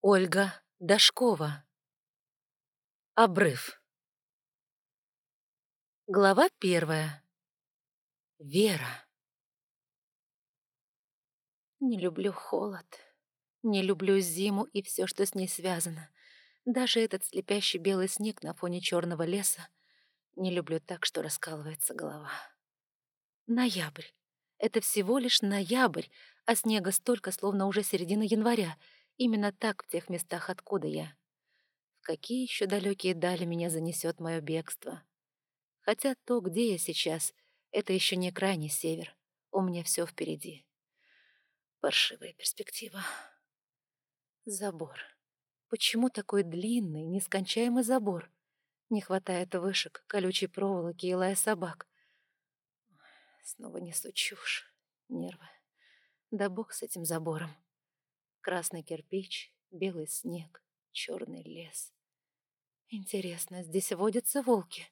Ольга Дашкова. Обрыв. Глава первая. Вера. Не люблю холод. Не люблю зиму и все, что с ней связано. Даже этот слепящий белый снег на фоне черного леса. Не люблю так, что раскалывается голова. Ноябрь. Это всего лишь ноябрь, а снега столько, словно уже середина января. Именно так в тех местах, откуда я. В какие еще далекие дали меня занесет мое бегство. Хотя то, где я сейчас, это еще не крайний север. У меня все впереди. Паршивая перспектива. Забор. Почему такой длинный, нескончаемый забор? Не хватает вышек, колючей проволоки и лая собак. Снова несу чушь. Нервы. Да бог с этим забором. Красный кирпич, белый снег, черный лес. Интересно, здесь водятся волки?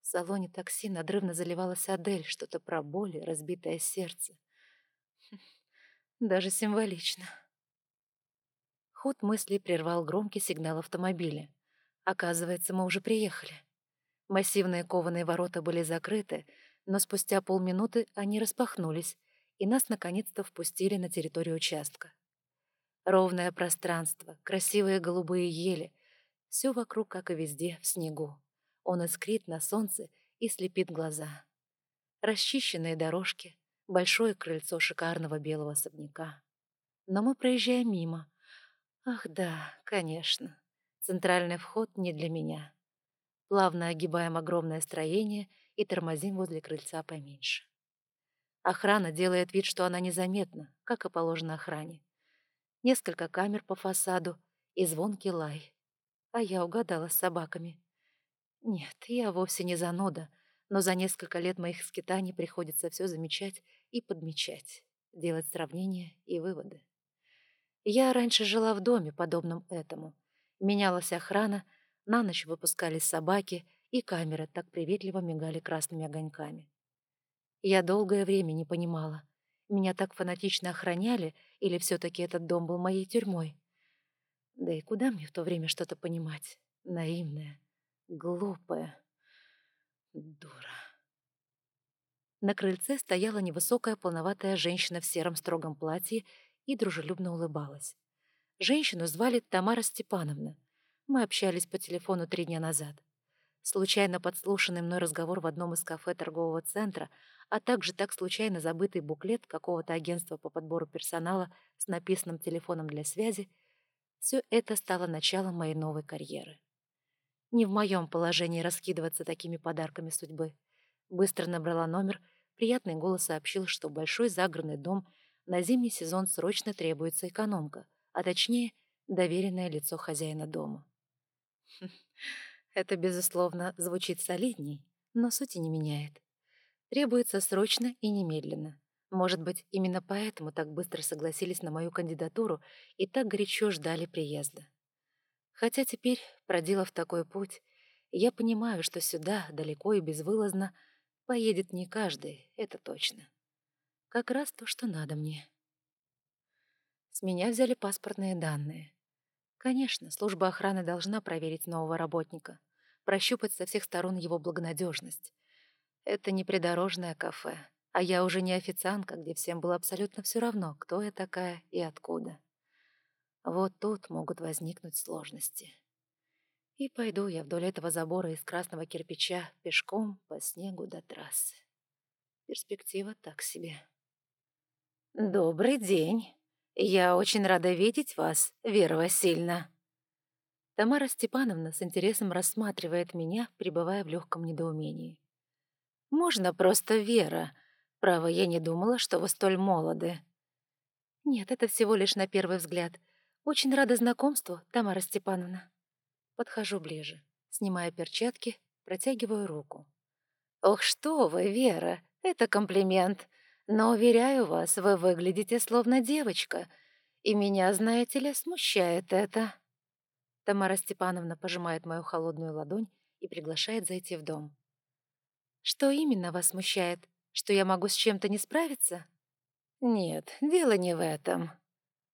В салоне такси надрывно заливалась Адель, что-то про боли, разбитое сердце. Хм, даже символично. Ход мыслей прервал громкий сигнал автомобиля. Оказывается, мы уже приехали. Массивные кованые ворота были закрыты, но спустя полминуты они распахнулись, и нас наконец-то впустили на территорию участка. Ровное пространство, красивые голубые ели. Все вокруг, как и везде, в снегу. Он искрит на солнце и слепит глаза. Расчищенные дорожки, большое крыльцо шикарного белого особняка. Но мы проезжаем мимо. Ах да, конечно. Центральный вход не для меня. Плавно огибаем огромное строение и тормозим возле крыльца поменьше. Охрана делает вид, что она незаметна, как и положено охране. Несколько камер по фасаду и звонкий лай. А я угадала с собаками. Нет, я вовсе не зануда, но за несколько лет моих скитаний приходится все замечать и подмечать, делать сравнения и выводы. Я раньше жила в доме, подобном этому. Менялась охрана, на ночь выпускались собаки, и камеры так приветливо мигали красными огоньками. Я долгое время не понимала, меня так фанатично охраняли, или все-таки этот дом был моей тюрьмой. Да и куда мне в то время что-то понимать? Наивная, глупая, дура. На крыльце стояла невысокая полноватая женщина в сером строгом платье и дружелюбно улыбалась. Женщину звали Тамара Степановна. Мы общались по телефону три дня назад. Случайно подслушанный мной разговор в одном из кафе торгового центра, а также так случайно забытый буклет какого-то агентства по подбору персонала с написанным телефоном для связи, все это стало началом моей новой карьеры. Не в моем положении раскидываться такими подарками судьбы. Быстро набрала номер, приятный голос сообщил, что большой загородный дом на зимний сезон срочно требуется экономка, а точнее, доверенное лицо хозяина дома. Это, безусловно, звучит солидней, но сути не меняет. Требуется срочно и немедленно. Может быть, именно поэтому так быстро согласились на мою кандидатуру и так горячо ждали приезда. Хотя теперь, проделав такой путь, я понимаю, что сюда, далеко и безвылазно, поедет не каждый, это точно. Как раз то, что надо мне. С меня взяли паспортные данные. Конечно, служба охраны должна проверить нового работника, прощупать со всех сторон его благонадежность. Это не придорожное кафе, а я уже не официантка, где всем было абсолютно все равно, кто я такая и откуда. Вот тут могут возникнуть сложности. И пойду я вдоль этого забора из красного кирпича пешком по снегу до трассы. Перспектива так себе. «Добрый день. Я очень рада видеть вас, Вера Васильевна». Тамара Степановна с интересом рассматривает меня, пребывая в легком недоумении. «Можно просто Вера. Право, я не думала, что вы столь молоды». «Нет, это всего лишь на первый взгляд. Очень рада знакомству, Тамара Степановна». Подхожу ближе, снимаю перчатки, протягиваю руку. «Ох, что вы, Вера, это комплимент. Но, уверяю вас, вы выглядите словно девочка, и меня, знаете ли, смущает это». Тамара Степановна пожимает мою холодную ладонь и приглашает зайти в дом. «Что именно вас смущает? Что я могу с чем-то не справиться?» «Нет, дело не в этом».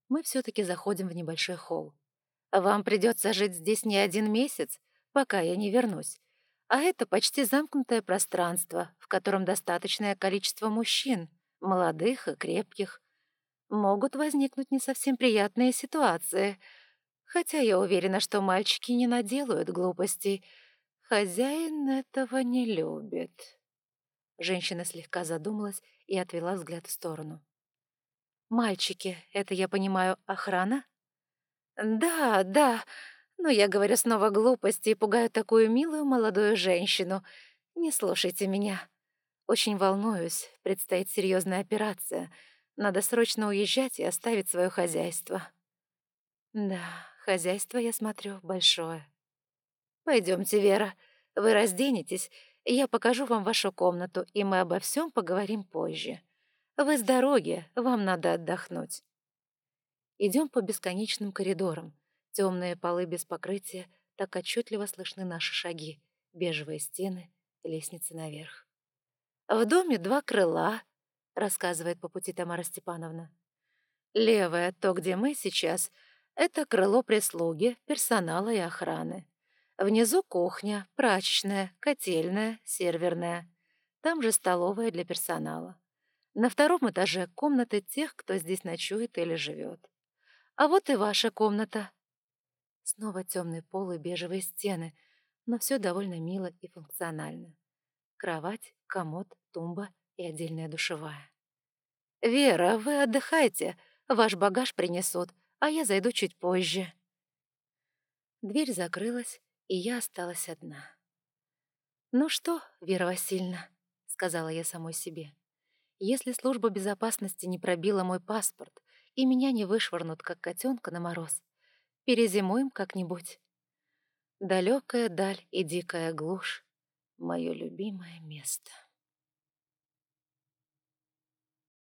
Мы все-таки заходим в небольшой холл. Вам придется жить здесь не один месяц, пока я не вернусь. А это почти замкнутое пространство, в котором достаточное количество мужчин, молодых и крепких. Могут возникнуть не совсем приятные ситуации, хотя я уверена, что мальчики не наделают глупостей. Хозяин этого не любит. Женщина слегка задумалась и отвела взгляд в сторону. «Мальчики, это, я понимаю, охрана?» «Да, да, но я говорю снова глупости и пугаю такую милую молодую женщину. Не слушайте меня. Очень волнуюсь, предстоит серьезная операция. Надо срочно уезжать и оставить свое хозяйство». «Да, хозяйство, я смотрю, большое». Пойдемте, Вера, вы разденетесь, я покажу вам вашу комнату, и мы обо всем поговорим позже. Вы с дороги, вам надо отдохнуть. Идем по бесконечным коридорам. Темные полы без покрытия, так отчетливо слышны наши шаги, бежевые стены, лестница наверх. «В доме два крыла», — рассказывает по пути Тамара Степановна. «Левое, то, где мы сейчас, это крыло прислуги, персонала и охраны. Внизу кухня, прачечная, котельная, серверная. Там же столовая для персонала. На втором этаже комнаты тех, кто здесь ночует или живет. А вот и ваша комната. Снова темный пол и бежевые стены, но все довольно мило и функционально. Кровать, комод, тумба и отдельная душевая. «Вера, вы отдыхайте, ваш багаж принесут, а я зайду чуть позже». Дверь закрылась, и я осталась одна. «Ну что, Вера Васильевна», — сказала я самой себе, «если служба безопасности не пробила мой паспорт и меня не вышвырнут, как котенка на мороз, перезимуем как-нибудь. Далекая даль и дикая глушь — мое любимое место».